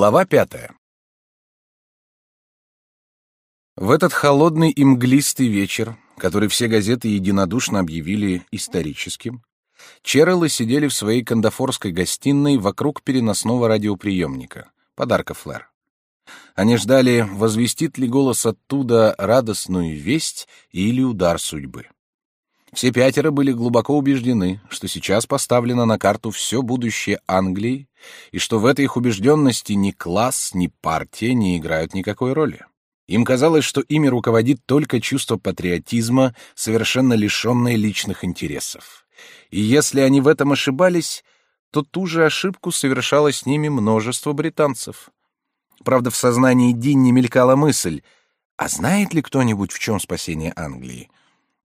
Глава пятая. В этот холодный и мглистый вечер, который все газеты единодушно объявили историческим, Черреллы сидели в своей кандафорской гостиной вокруг переносного радиоприемника, подарка Флэр. Они ждали, возвестит ли голос оттуда радостную весть или удар судьбы. Все пятеро были глубоко убеждены, что сейчас поставлено на карту все будущее Англии, и что в этой их убежденности ни класс, ни партия не играют никакой роли. Им казалось, что ими руководит только чувство патриотизма, совершенно лишенное личных интересов. И если они в этом ошибались, то ту же ошибку совершало с ними множество британцев. Правда, в сознании Динни мелькала мысль, а знает ли кто-нибудь, в чем спасение Англии?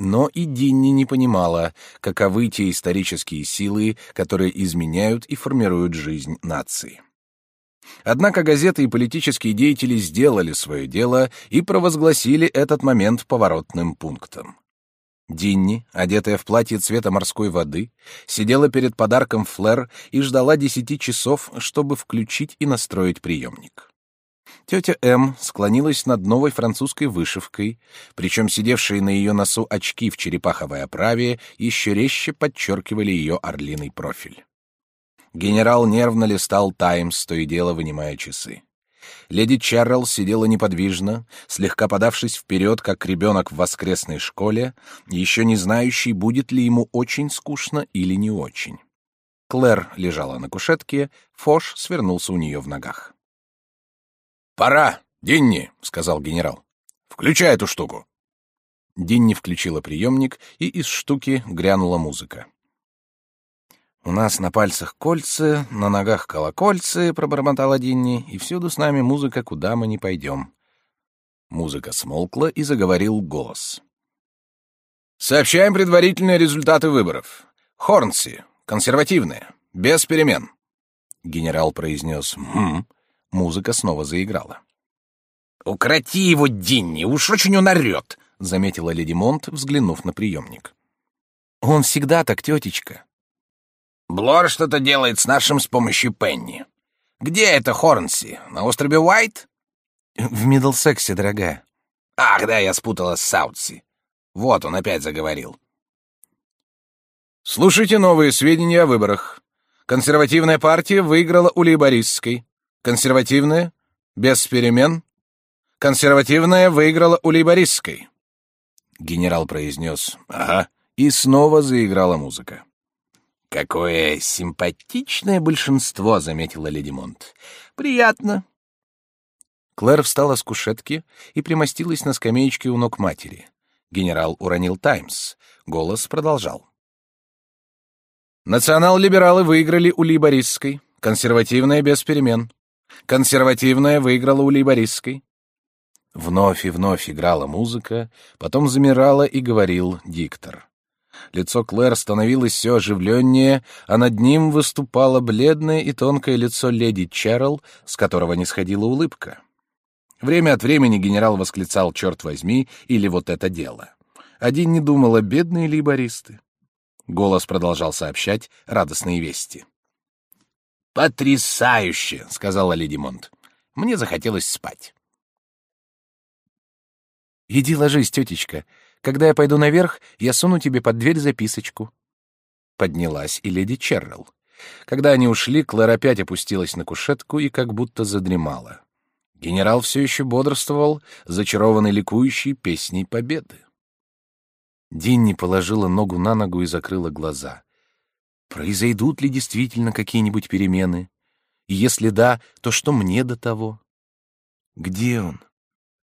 Но и Динни не понимала, каковы те исторические силы, которые изменяют и формируют жизнь нации. Однако газеты и политические деятели сделали свое дело и провозгласили этот момент поворотным пунктом. Динни, одетая в платье цвета морской воды, сидела перед подарком Флэр и ждала десяти часов, чтобы включить и настроить приемник. Тетя М склонилась над новой французской вышивкой, причем сидевшие на ее носу очки в черепаховой оправе еще резче подчеркивали ее орлиный профиль. Генерал нервно листал «Таймс», то и дело вынимая часы. Леди Чаррелл сидела неподвижно, слегка подавшись вперед, как ребенок в воскресной школе, еще не знающий, будет ли ему очень скучно или не очень. Клэр лежала на кушетке, Фош свернулся у нее в ногах. «Пора, Динни», — сказал генерал. «Включай эту штуку». Динни включила приемник, и из штуки грянула музыка. «У нас на пальцах кольца, на ногах колокольцы», — пробормотала Динни, «и всюду с нами музыка, куда мы не пойдем». Музыка смолкла, и заговорил голос. «Сообщаем предварительные результаты выборов. Хорнси, консервативные, без перемен». Генерал произнес «Хм», Музыка снова заиграла. «Укроти его, Динни, уж очень он орет», — заметила леди Монт, взглянув на приемник. «Он всегда так, тетечка». «Блор что-то делает с нашим с помощью Пенни. Где это Хорнси? На острове Уайт?» «В Миддлсексе, дорогая». «Ах, да, я спутала с Саутси. Вот он опять заговорил». «Слушайте новые сведения о выборах. Консервативная партия выиграла у лейбористской. Консервативная? Без перемен? Консервативная выиграла у лейбористской. Генерал произнес «Ага», и снова заиграла музыка. «Какое симпатичное большинство», — заметила леди Монт. «Приятно». Клэр встала с кушетки и примостилась на скамеечке у ног матери. Генерал уронил «Таймс». Голос продолжал. Национал-либералы выиграли у лейбористской, консервативная без перемен. Консервативная выиграла у лейбористской. Вновь и вновь играла музыка, потом замирала и говорил диктор. Лицо Клэр становилось все оживленнее, а над ним выступало бледное и тонкое лицо леди Чарл, с которого не сходила улыбка. Время от времени генерал восклицал «Черт возьми!» или «Вот это дело!». Один не думал о бедные лейбористы. Голос продолжал сообщать радостные вести. «Потрясающе!» — сказала леди Монт. Мне захотелось спать. «Иди ложись, тетечка. Когда я пойду наверх, я суну тебе под дверь записочку». Поднялась и леди Черрелл. Когда они ушли, Клэр опять опустилась на кушетку и как будто задремала. Генерал все еще бодрствовал, зачарованный ликующей песней победы. Динни положила ногу на ногу и закрыла глаза. Произойдут ли действительно какие-нибудь перемены? И если да, то что мне до того? Где он?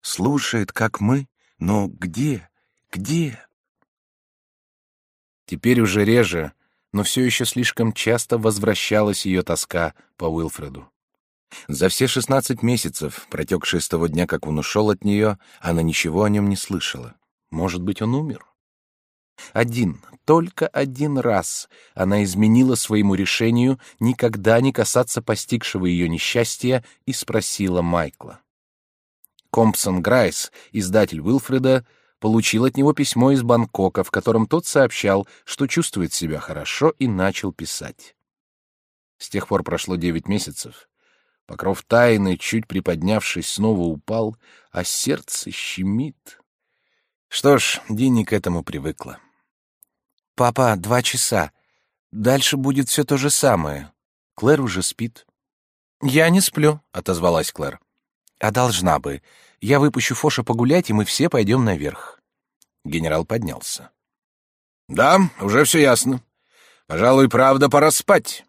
Слушает, как мы, но где? Где? Теперь уже реже, но все еще слишком часто возвращалась ее тоска по Уилфреду. За все шестнадцать месяцев, протекшие с того дня, как он ушел от нее, она ничего о нем не слышала. Может быть, он умер? Один, только один раз она изменила своему решению никогда не касаться постигшего ее несчастья и спросила Майкла. Компсон Грайс, издатель Уилфреда, получил от него письмо из Бангкока, в котором тот сообщал, что чувствует себя хорошо и начал писать. С тех пор прошло девять месяцев. Покров тайны, чуть приподнявшись, снова упал, а сердце щемит. Что ж, Динни к этому привыкла. «Папа, два часа. Дальше будет все то же самое. Клэр уже спит». «Я не сплю», — отозвалась Клэр. «А должна бы. Я выпущу Фоша погулять, и мы все пойдем наверх». Генерал поднялся. «Да, уже все ясно. Пожалуй, правда, пора спать».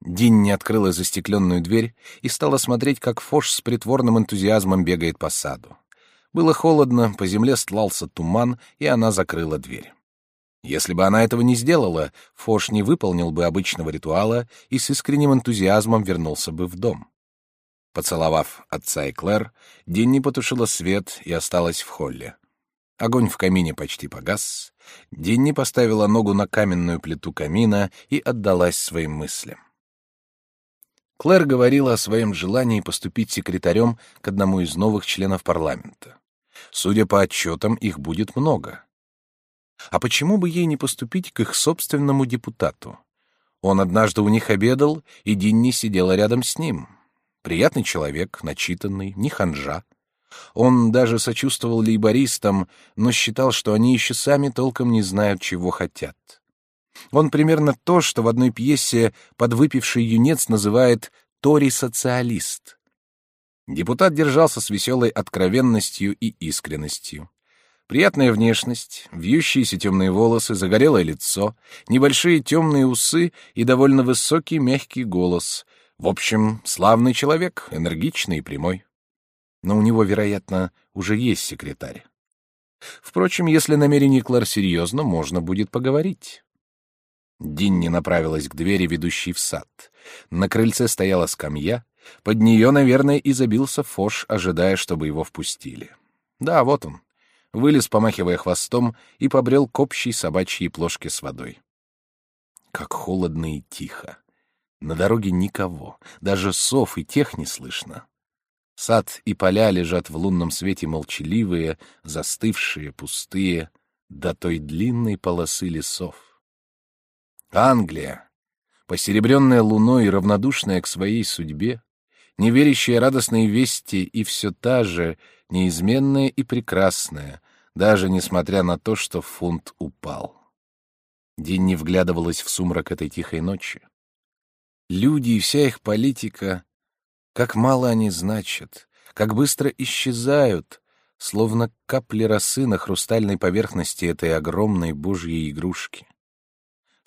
Динни открыла застекленную дверь и стала смотреть, как Фош с притворным энтузиазмом бегает по саду. Было холодно, по земле стлался туман, и она закрыла дверь. Если бы она этого не сделала, Фош не выполнил бы обычного ритуала и с искренним энтузиазмом вернулся бы в дом. Поцеловав отца и Клэр, Динни потушила свет и осталась в холле. Огонь в камине почти погас. Динни поставила ногу на каменную плиту камина и отдалась своим мыслям. Клэр говорила о своем желании поступить секретарем к одному из новых членов парламента. Судя по отчетам, их будет много. А почему бы ей не поступить к их собственному депутату? Он однажды у них обедал, и Динни сидела рядом с ним. Приятный человек, начитанный, не ханжа. Он даже сочувствовал лейбористам, но считал, что они еще сами толком не знают, чего хотят. Он примерно то, что в одной пьесе подвыпивший юнец называет «тори-социалист». Депутат держался с веселой откровенностью и искренностью. Приятная внешность, вьющиеся темные волосы, загорелое лицо, небольшие темные усы и довольно высокий мягкий голос. В общем, славный человек, энергичный и прямой. Но у него, вероятно, уже есть секретарь. Впрочем, если намерение Клэр серьезно, можно будет поговорить. Динни направилась к двери, ведущей в сад. На крыльце стояла скамья. Под нее, наверное, и забился Фош, ожидая, чтобы его впустили. Да, вот он. Вылез, помахивая хвостом, и побрел к общей собачьей плошке с водой. Как холодно и тихо. На дороге никого, даже сов и тех не слышно. Сад и поля лежат в лунном свете молчаливые, застывшие, пустые, до той длинной полосы лесов. Англия, посеребренная луной и равнодушная к своей судьбе, не верящая радостной вести и все та же, неизменная и прекрасная, даже несмотря на то, что фунт упал. Динни вглядывалась в сумрак этой тихой ночи. Люди и вся их политика, как мало они значат, как быстро исчезают, словно капли росы на хрустальной поверхности этой огромной божьей игрушки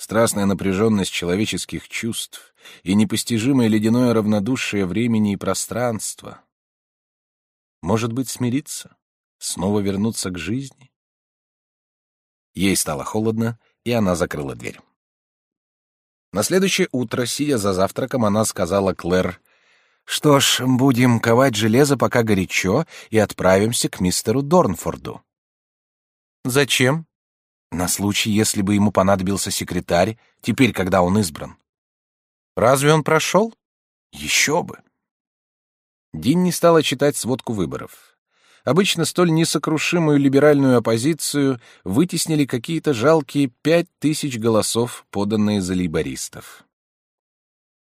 страстная напряженность человеческих чувств и непостижимое ледяное равнодушие времени и пространства. Может быть, смириться? Снова вернуться к жизни? Ей стало холодно, и она закрыла дверь. На следующее утро, сидя за завтраком, она сказала Клэр, «Что ж, будем ковать железо, пока горячо, и отправимся к мистеру Дорнфорду». «Зачем?» На случай, если бы ему понадобился секретарь, теперь, когда он избран. Разве он прошел? Еще бы. Динни стала читать сводку выборов. Обычно столь несокрушимую либеральную оппозицию вытеснили какие-то жалкие пять тысяч голосов, поданные за лейбористов.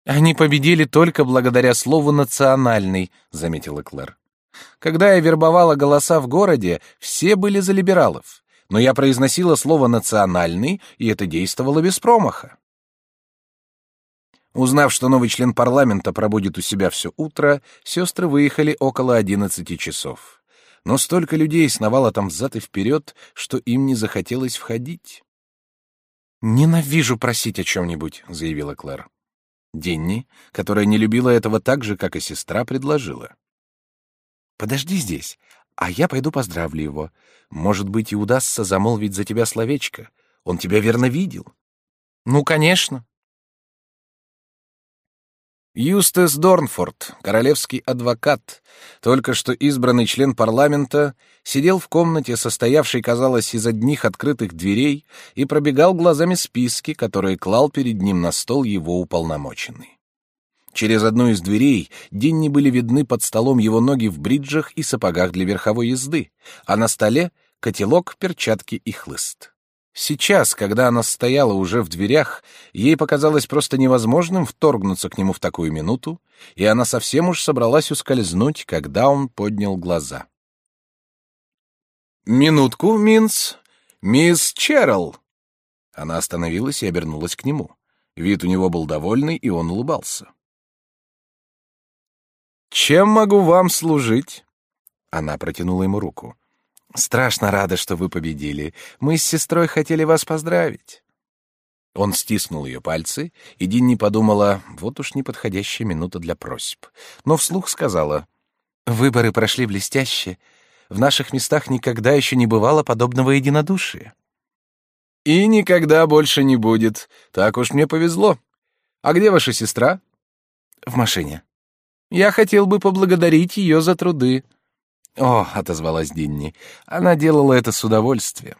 «Они победили только благодаря слову «национальный», — заметила Клэр. «Когда я вербовала голоса в городе, все были за либералов но я произносила слово «национальный», и это действовало без промаха. Узнав, что новый член парламента пробудет у себя все утро, сестры выехали около одиннадцати часов. Но столько людей сновало там взад и вперед, что им не захотелось входить. «Ненавижу просить о чем-нибудь», — заявила Клэр. Денни, которая не любила этого так же, как и сестра, предложила. «Подожди здесь, а я пойду поздравлю его. Может быть, и удастся замолвить за тебя словечко. Он тебя верно видел. Ну, конечно. Юстес Дорнфорд, королевский адвокат, только что избранный член парламента, сидел в комнате, состоявшей, казалось, из одних открытых дверей, и пробегал глазами списки, которые клал перед ним на стол его уполномоченный. Через одну из дверей Динни были видны под столом его ноги в бриджах и сапогах для верховой езды, а на столе — котелок, перчатки и хлыст. Сейчас, когда она стояла уже в дверях, ей показалось просто невозможным вторгнуться к нему в такую минуту, и она совсем уж собралась ускользнуть, когда он поднял глаза. «Минутку, Минс. Мисс Черрилл!» Она остановилась и обернулась к нему. Вид у него был довольный, и он улыбался. «Чем могу вам служить?» Она протянула ему руку. Страшно рада, что вы победили. Мы с сестрой хотели вас поздравить. Он стиснул ее пальцы, и Динни подумала, вот уж неподходящая минута для просьб. Но вслух сказала, «Выборы прошли блестяще. В наших местах никогда еще не бывало подобного единодушия». «И никогда больше не будет. Так уж мне повезло. А где ваша сестра?» «В машине». «Я хотел бы поблагодарить ее за труды». «О», — отозвалась Динни, — «она делала это с удовольствием».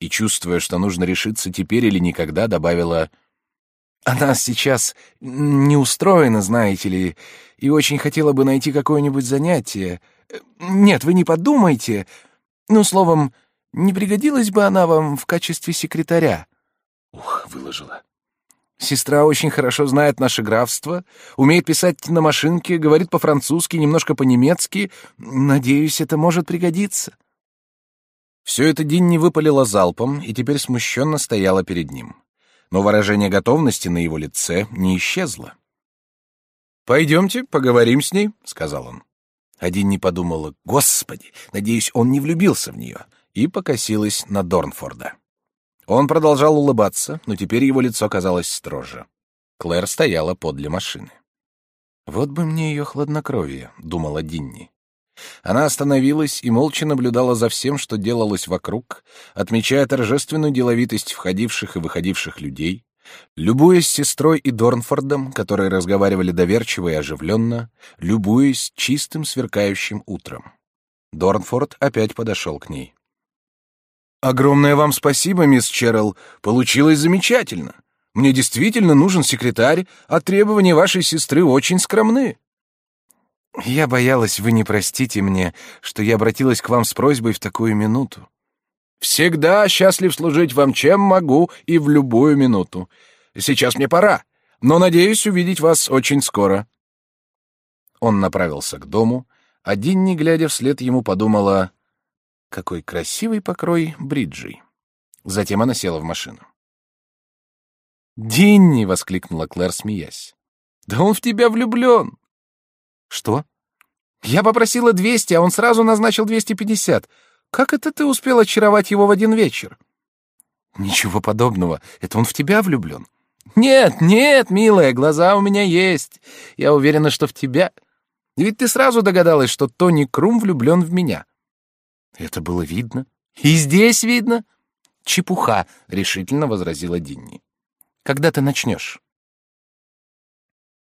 И, чувствуя, что нужно решиться теперь или никогда, добавила, «Она сейчас не устроена, знаете ли, и очень хотела бы найти какое-нибудь занятие. Нет, вы не подумайте. Ну, словом, не пригодилась бы она вам в качестве секретаря?» Ух, выложила. Сестра очень хорошо знает наше графство, умеет писать на машинке, говорит по-французски, немножко по-немецки. Надеюсь, это может пригодиться. Все это Динни выпалила залпом и теперь смущенно стояла перед ним. Но выражение готовности на его лице не исчезло. «Пойдемте, поговорим с ней», — сказал он. А Динни подумала, «Господи, надеюсь, он не влюбился в нее», и покосилась на Дорнфорда. Он продолжал улыбаться, но теперь его лицо казалось строже. Клэр стояла подле машины. «Вот бы мне ее хладнокровие», — думала Динни. Она остановилась и молча наблюдала за всем, что делалось вокруг, отмечая торжественную деловитость входивших и выходивших людей, любуясь сестрой и Дорнфордом, которые разговаривали доверчиво и оживленно, любуясь чистым сверкающим утром. Дорнфорд опять подошел к ней. Огромное вам спасибо, мисс Черрилл. Получилось замечательно. Мне действительно нужен секретарь, а требования вашей сестры очень скромны. Я боялась, вы не простите мне, что я обратилась к вам с просьбой в такую минуту. Всегда счастлив служить вам, чем могу, и в любую минуту. Сейчас мне пора, но надеюсь увидеть вас очень скоро. Он направился к дому, а Динни, глядя вслед ему, подумала: какой красивый покрой бриджей. Затем она села в машину. «Динни!» — воскликнула Клэр, смеясь. «Да он в тебя влюблен!» «Что?» «Я попросила двести, а он сразу назначил двести пятьдесят. Как это ты успел очаровать его в один вечер?» «Ничего подобного. Это он в тебя влюблен». «Нет, нет, милая, глаза у меня есть. Я уверена, что в тебя. Ведь ты сразу догадалась, что Тони Крум влюблен в меня. Это было видно. И здесь видно. Чепуха, решительно возразила Динни. Когда ты начнешь?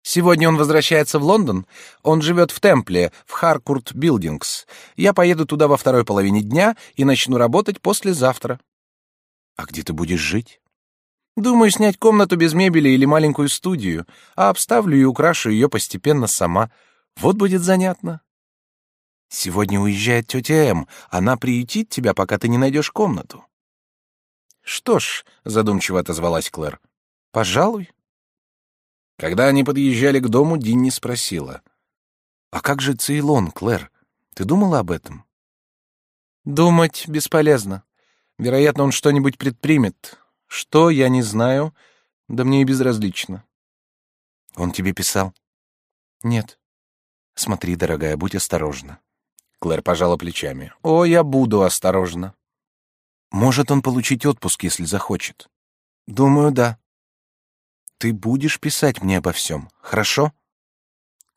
Сегодня он возвращается в Лондон. Он живет в Темпле, в Харкурт Билдингс. Я поеду туда во второй половине дня и начну работать послезавтра. А где ты будешь жить? Думаю, снять комнату без мебели или маленькую студию, а обставлю и украшу ее постепенно сама. Вот будет занятно. Сегодня уезжает тетя М. Она приютит тебя, пока ты не найдешь комнату. Что ж, задумчиво отозвалась Клэр. Пожалуй. Когда они подъезжали к дому, Динни спросила: "А как же Цейлон, Клэр? Ты думала об этом?" Думать бесполезно. Вероятно, он что-нибудь предпримет. Что, я не знаю, да мне и безразлично. Он тебе писал? Нет. Смотри, дорогая, будь осторожна. Клэр пожала плечами. «О, я буду осторожна». «Может он получить отпуск, если захочет?» «Думаю, да». «Ты будешь писать мне обо всем, хорошо?»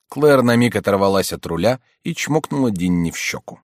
Клэр на миг оторвалась от руля и чмокнула Динни в щеку.